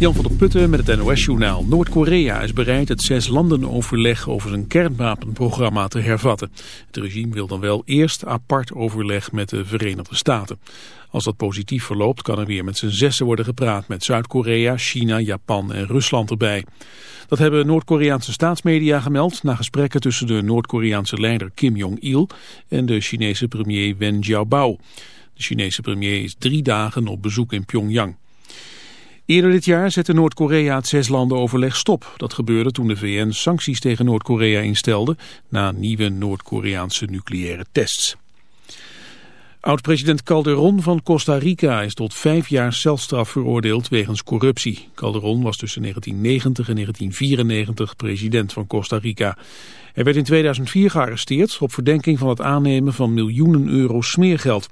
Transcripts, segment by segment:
Jan van der Putten met het NOS-journaal. Noord-Korea is bereid het zes landen-overleg over zijn kernwapenprogramma te hervatten. Het regime wil dan wel eerst apart overleg met de Verenigde Staten. Als dat positief verloopt kan er weer met z'n zessen worden gepraat met Zuid-Korea, China, Japan en Rusland erbij. Dat hebben Noord-Koreaanse staatsmedia gemeld na gesprekken tussen de Noord-Koreaanse leider Kim Jong-il en de Chinese premier Wen Jiabao. De Chinese premier is drie dagen op bezoek in Pyongyang. Eerder dit jaar zette Noord-Korea het zeslandenoverleg stop. Dat gebeurde toen de VN sancties tegen Noord-Korea instelde na nieuwe Noord-Koreaanse nucleaire tests. Oud-president Calderon van Costa Rica is tot vijf jaar celstraf veroordeeld wegens corruptie. Calderon was tussen 1990 en 1994 president van Costa Rica. Hij werd in 2004 gearresteerd op verdenking van het aannemen van miljoenen euro smeergeld.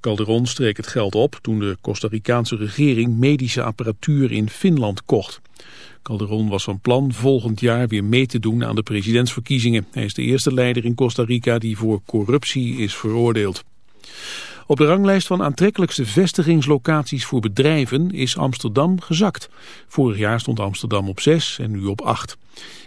Calderon streek het geld op toen de Costa Ricaanse regering medische apparatuur in Finland kocht. Calderon was van plan volgend jaar weer mee te doen aan de presidentsverkiezingen. Hij is de eerste leider in Costa Rica die voor corruptie is veroordeeld. Op de ranglijst van aantrekkelijkste vestigingslocaties voor bedrijven is Amsterdam gezakt. Vorig jaar stond Amsterdam op 6 en nu op 8.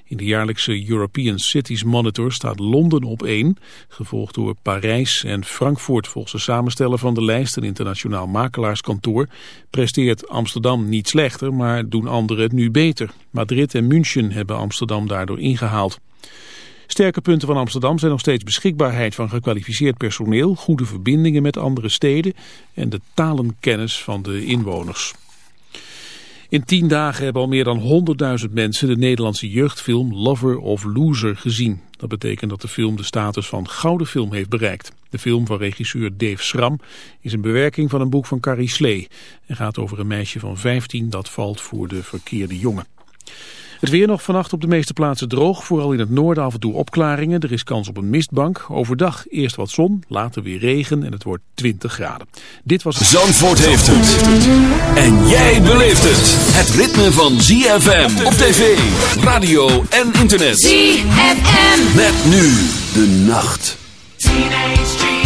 In de jaarlijkse European Cities Monitor staat Londen op 1, gevolgd door Parijs en Frankfurt. Volgens de samensteller van de lijst, een internationaal makelaarskantoor, presteert Amsterdam niet slechter, maar doen anderen het nu beter. Madrid en München hebben Amsterdam daardoor ingehaald. Sterke punten van Amsterdam zijn nog steeds beschikbaarheid van gekwalificeerd personeel, goede verbindingen met andere steden en de talenkennis van de inwoners. In tien dagen hebben al meer dan 100.000 mensen de Nederlandse jeugdfilm Lover of Loser gezien. Dat betekent dat de film de status van gouden film heeft bereikt. De film van regisseur Dave Schram is een bewerking van een boek van Carrie Slee en gaat over een meisje van 15 dat valt voor de verkeerde jongen. Het weer nog vannacht op de meeste plaatsen droog. Vooral in het noorden af en toe opklaringen. Er is kans op een mistbank. Overdag eerst wat zon, later weer regen en het wordt 20 graden. Dit was... Zandvoort heeft het. En jij beleeft het. Het ritme van ZFM op tv, radio en internet. ZFM. Met nu de nacht. Teenage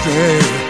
astray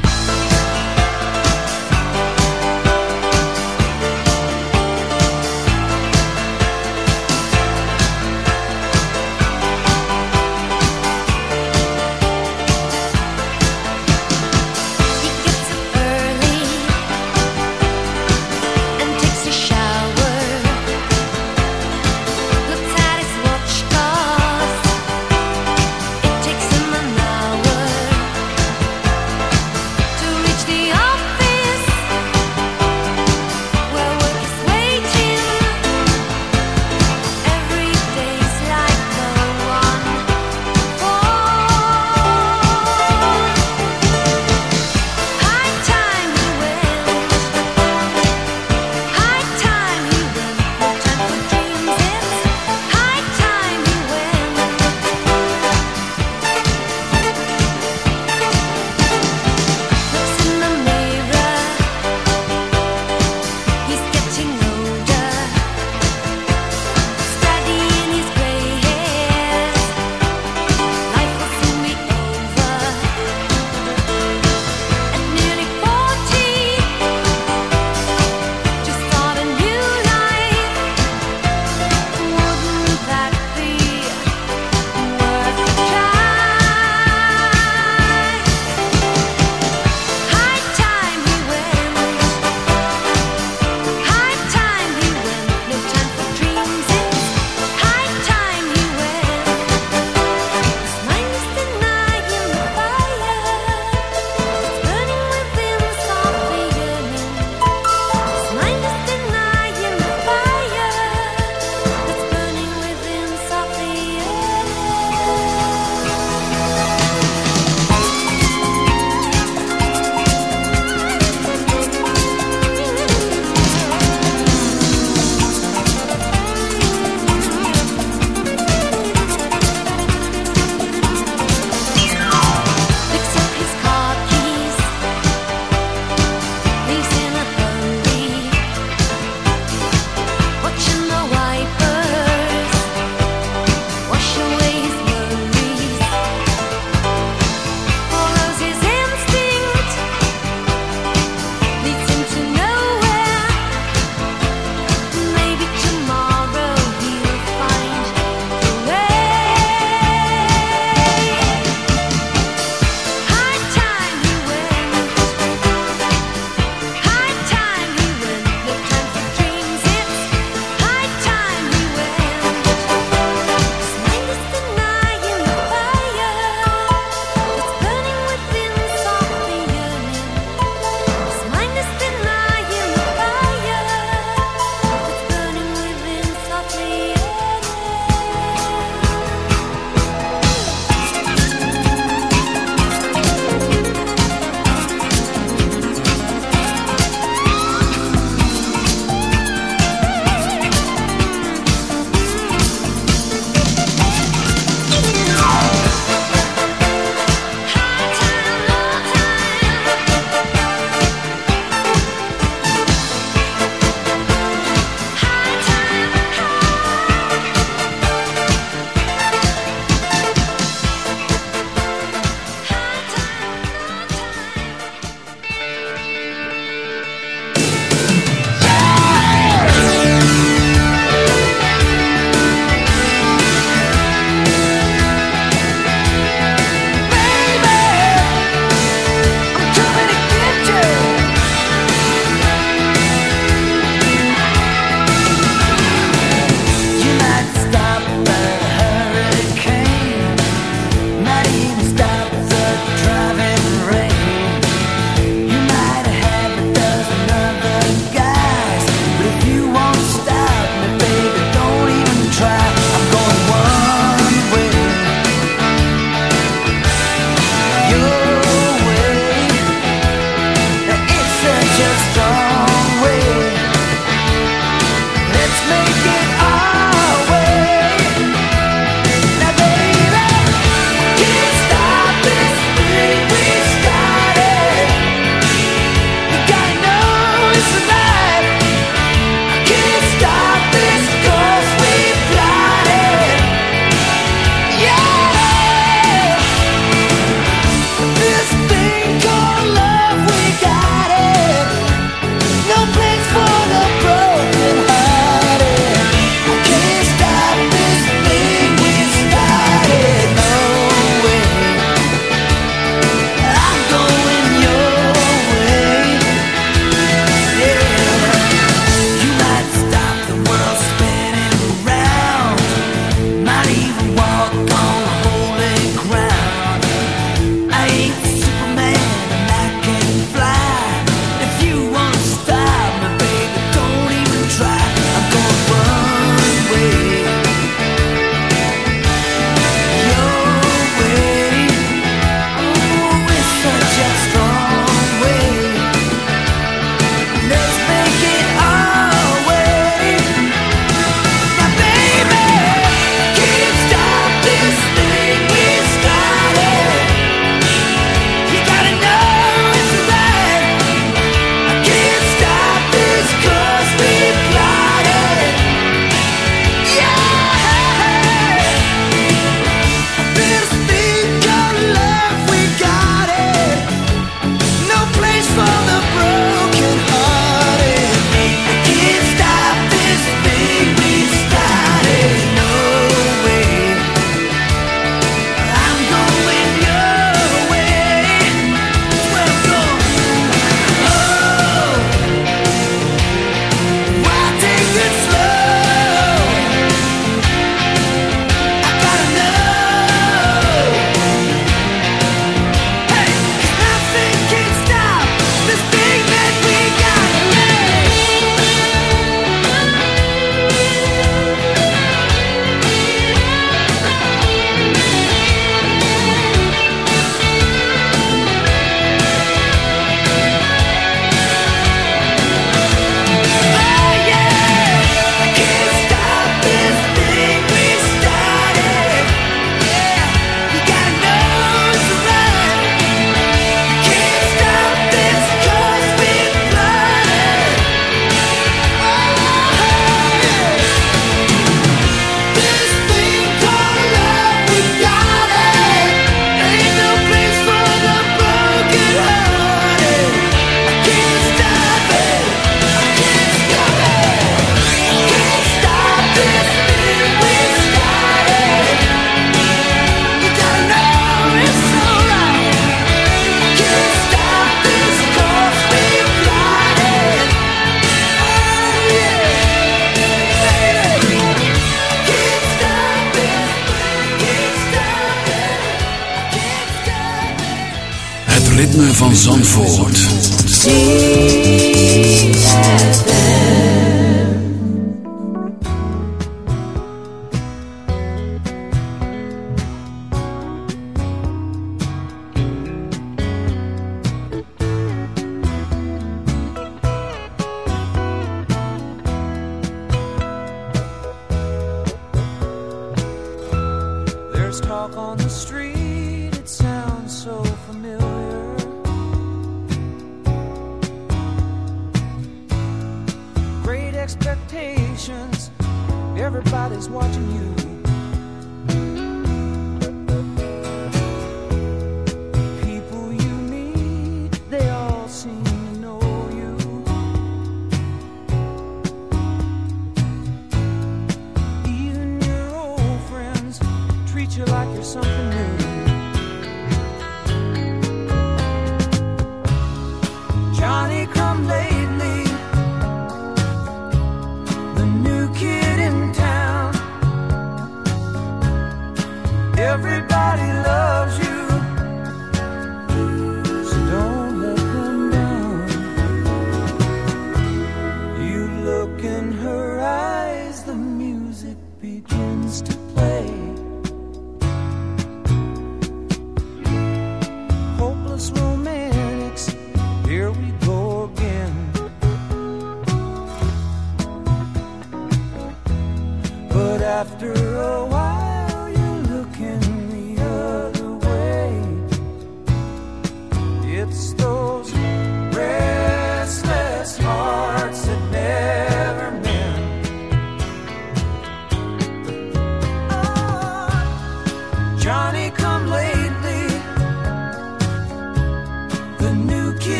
money cry.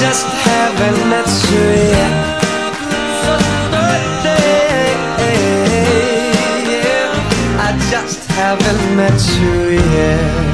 Just haven't met you yet. So. I just haven't met you yet.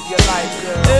live your life, girl.